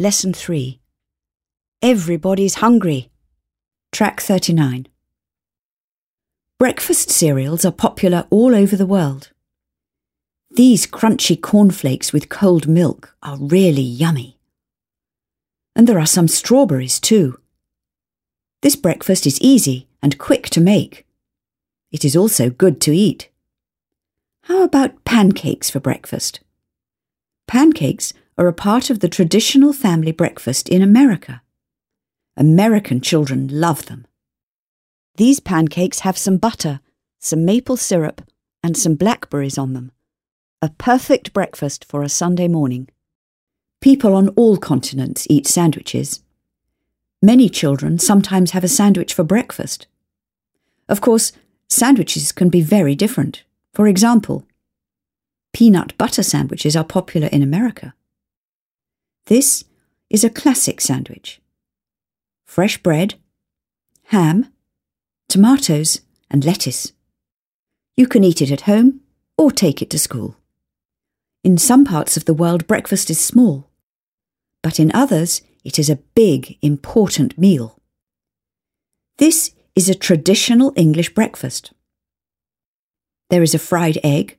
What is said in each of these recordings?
Lesson 3 Everybody's Hungry. Track 39. Breakfast cereals are popular all over the world. These crunchy cornflakes with cold milk are really yummy. And there are some strawberries too. This breakfast is easy and quick to make. It is also good to eat. How about pancakes for breakfast? Pancakes are a part of the traditional family breakfast in America. American children love them. These pancakes have some butter, some maple syrup, and some blackberries on them. A perfect breakfast for a Sunday morning. People on all continents eat sandwiches. Many children sometimes have a sandwich for breakfast. Of course, sandwiches can be very different. For example, peanut butter sandwiches are popular in America. This is a classic sandwich. Fresh bread, ham, tomatoes, and lettuce. You can eat it at home or take it to school. In some parts of the world, breakfast is small, but in others, it is a big, important meal. This is a traditional English breakfast. There is a fried egg,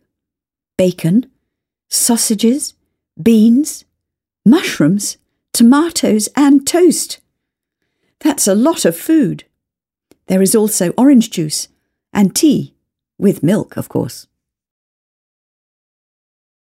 bacon, sausages, beans, mushrooms, tomatoes, and toast. That's a lot of food. There is also orange juice and tea, with milk, of course.